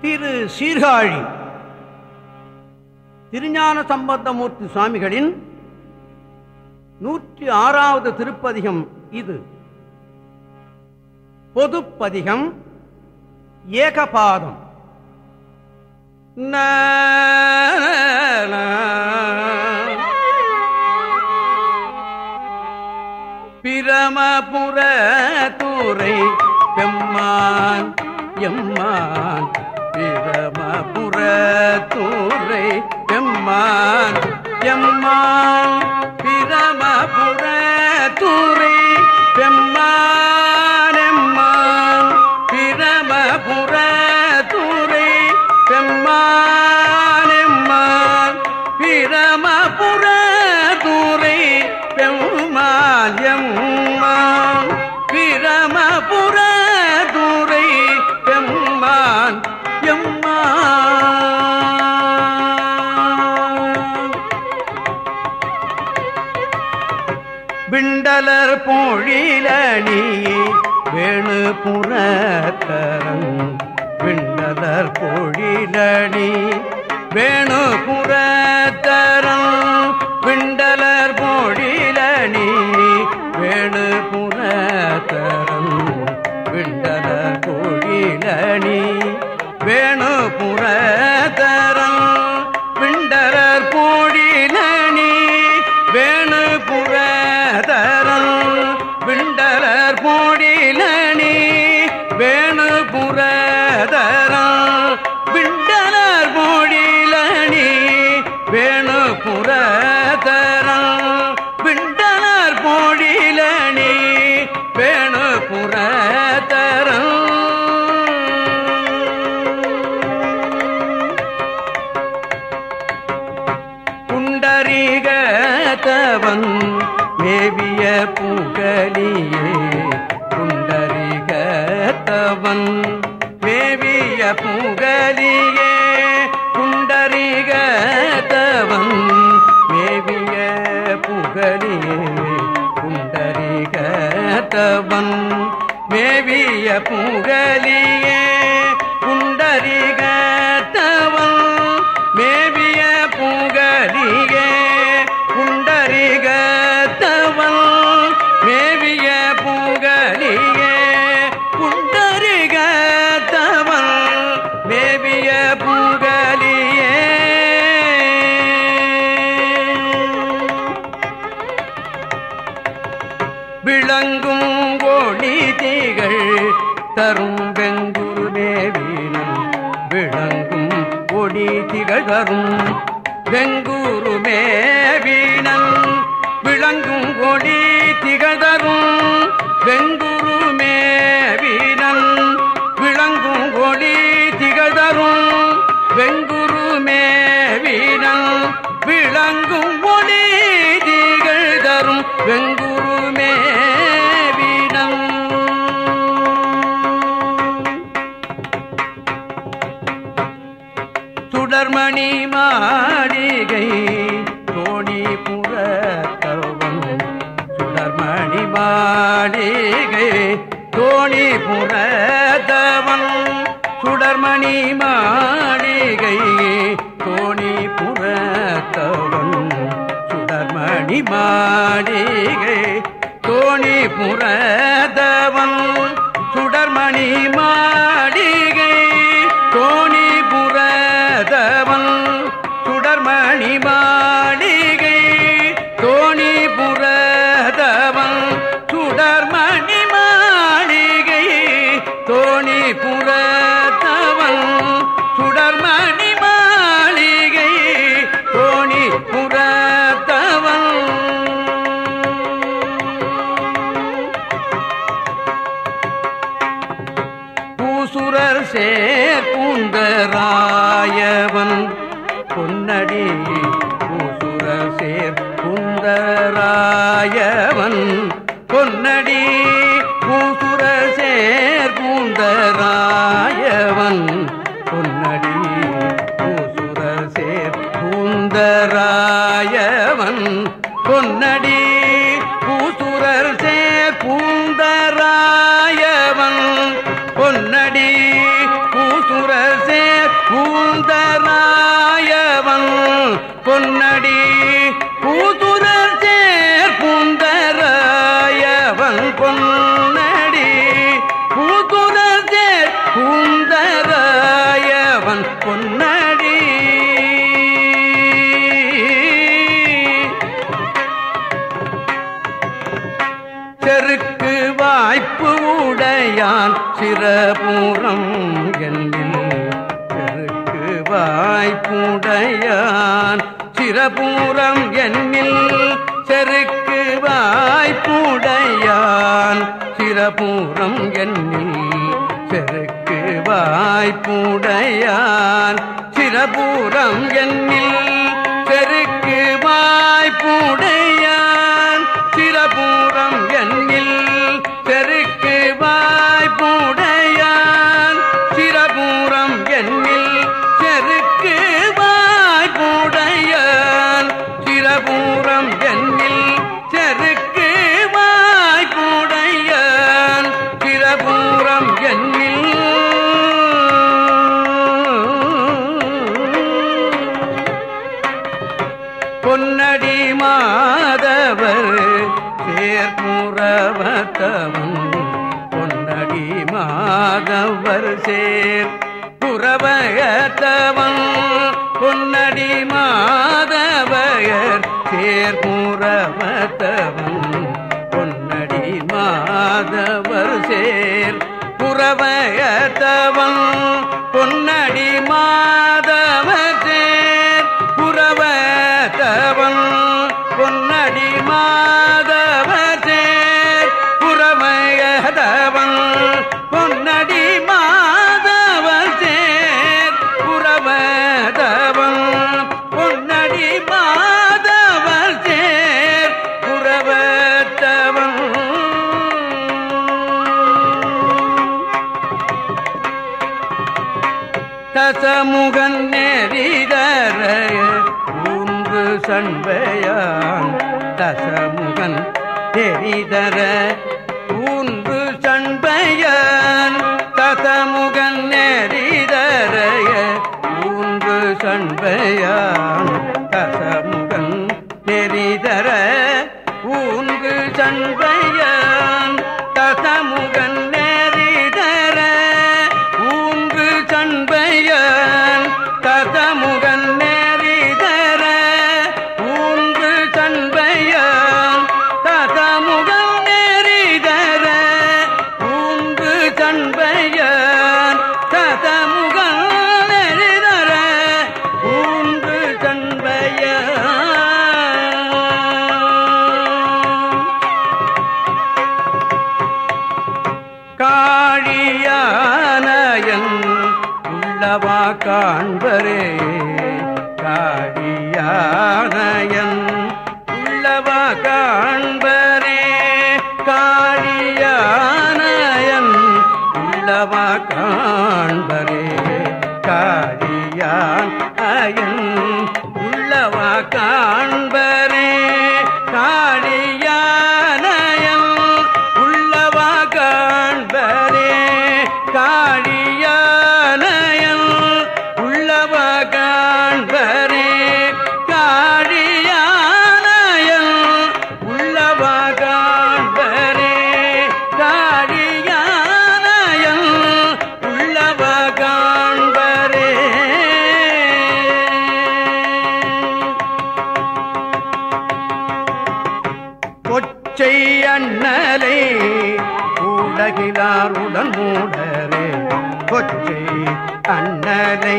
திரு சீர்காழி. திருஞான சம்பந்தமூர்த்தி சுவாமிகளின் நூற்றி ஆறாவது திருப்பதிகம் இது. பொதுப்பதிகம் ஏகபாதம். ந பிரமபுர துறை பெம்மான் எம்மான். பரமபுரத்தூரை எம்மான் எம்மான் புறத்தரன் விண்ணலர் பொழிலடி கூவிய புகழியே குண்டரிகத்தவன் மேவிய புகழியே குண்டரிகத்தவன் மேவிய புகழியே குண்டரிகத்தவன் மேவிய புகழியே குண்டரிகத்தவன் மேவிய புகழியே பாடி திகழ்வரும் வெங்கூருமே வீணன் விளங்கும் கொடி திகழ்வரும் வெங்கு தோணி மாளிகை தோணி புறதவன் சுடர்மணி மாளிகை வாய்ப்புடையான் சிறபூரம் என்னில் செருக்கு வாய்ப்புடையான். சிறபூரம் என்னில் செருக்கு வாய்ப்புடையான். சிறபூரம் என்னில் செருக்கு வாய்ப்புடைய சேர்புறவத்தவன் பொன்னடி மாதவர் சேர். புறவயத்தவன் பொன்னடி மாதவர் சேர்புறவத்தவன் பொன்னடி மாதவர் சேர். புறவயத்தவன் பொன்னடி மாதவர் சேர். புறவத்தவன் பொன்னடி மாதவர் தசமுகன் நெறிதர ஊன்று சண்பையான் தசமுகன் நெறிதர உள்ளவா காண்பரே காடியானயன் உள்ளவா காண்பரே காடியானயன் உள்ளவா காண்பரே காடியான் அயன் உள்ளவா காண்பரே. உலகிலாருடன் மூடரே கொச்சை அண்ணலை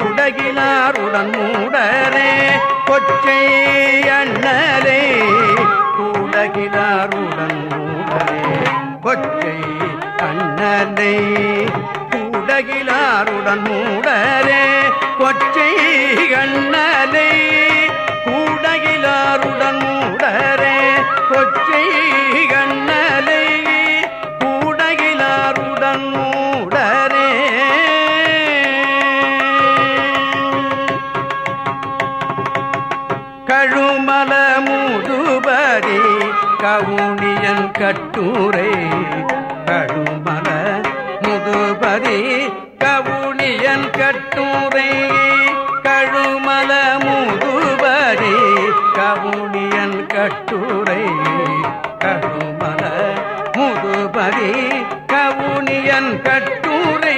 உலகிலாருடன் மூடரே கொச்சை அண்ணலை உலகிலாருடன் மூடரே கொச்சை அண்ணலை கூடகிலாருடன் மூடரே கொச்சை அண்ணலை கூடகிலாருடன் மூடரே கொச்சை கவுனியன் கட்டுரை கழுமல முதுபதி கவுனியன் கட்டுரை கழுமல முதுபதி கவுனியன் கட்டுரை கழுமல முதுபதி கவுனியன் கட்டுரை.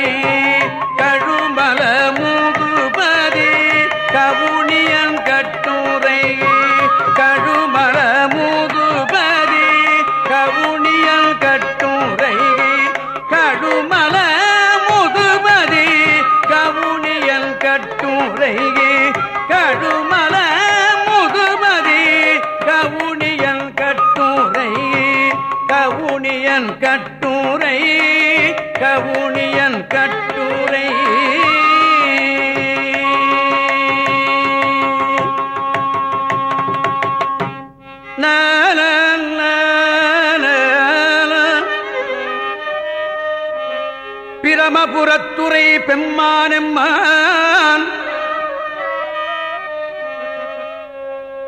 கவுனியன் கட்டுரை கவுனியன் கட்டுரை. பிரமபுரத்துறை பெம்மானம்மா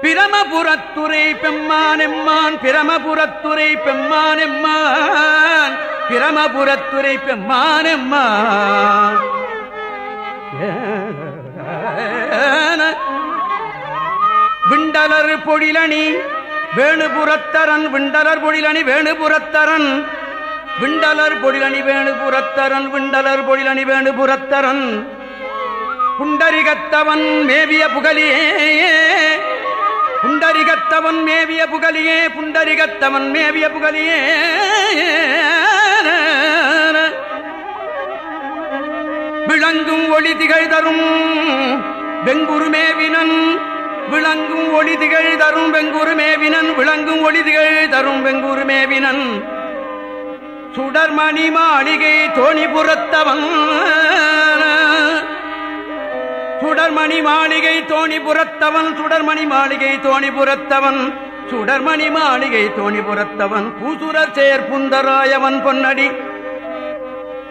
பிரமபுரத்துறை பெம்மானெம்மான் பிரமபுரத்துறை பெம்மானெம்மான் பிரமபுரத்துறை பெம்மானெம்மான். விண்டலர் பொழிலணி வேணுபுரத்தரன் விண்டலர் பொழிலணி வேணுபுரத்தரன். விண்டலர் பொழிலணி வேணுபுரத்தரன் விண்டலர் பொழிலணி வேணுபுரத்தரன். புண்டரிகத்தவன் மேவிய புகழியே புண்டரிகத்தவன் மேவிய புகழியே புண்டரிகத்தவன் மேவிய புகழியே. விளங்கும் ஒளி திகழ் தரும் வெங்குருமேவினன் விளங்கும் ஒளி திகழ் தரும் வெங்குருமேவினன் விளங்கும் ஒளி திகழ் தரும் வெங்குருமேவினன் சுடர்மணி மாளிகை தோணிபுரத்தவன். சுடர்மணி மாளிகை தோணிபுரத்தவன் சுடர்மணி மாளிகை தோணிபுரத்தவன் சுடர்மணி மாளிகை தோணிபுரத்தவன் பூசுரர் சேர் புந்தராயவன் பொன்னடி.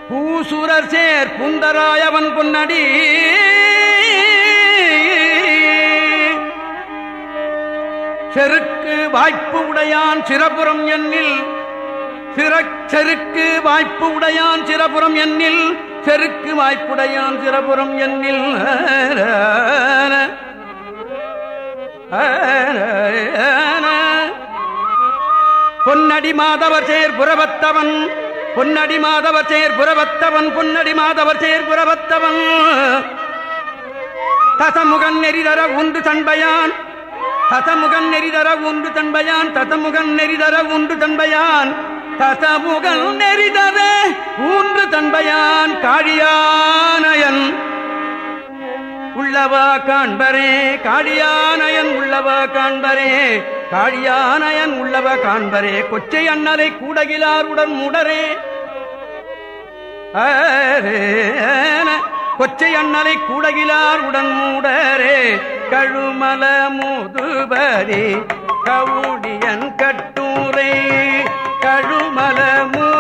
பூசுரர் சேர் புந்தராயவன் பொன்னடி. செருக்கு வாய்ப்பு உடையான் சிறபுரம் எண்ணில் சிறச்செருக்கு வாய்ப்பு உடையான் சிறபுரம் எண்ணில் செருக்கு வாய்ப்புடையான் சிறபுறம் என்னில் பொன்னடி மாதவர் சேர் புறவத்தவன் பொன்னடி மாதவர் சேர் புறவத்தவன் பொன்னடி மாதவர் சேர் புறவத்தவன் தசமுகன் நெறிதர உண்டு தன்பயான் தசமுகன் நெறிதர உண்டு தன்பயான் தசமுகன் நெறிதர உண்டு தன்பயான் தசமுகன் நெறிதர ஊன்று தன்பயான் காழியானயன். உள்ளவா காண்பரே காழியானயன் உள்ளவா காண்பரே காழியானயன் உள்ளவ காண்பரே கொச்சை அண்ணலை கூடகிலாருடன் முடரே. கொச்சை அண்ணலை கூடகிலாருடன் மூடரே கழுமல முதுபரி கவுடியன் கட்டூரை. வாழுமலமு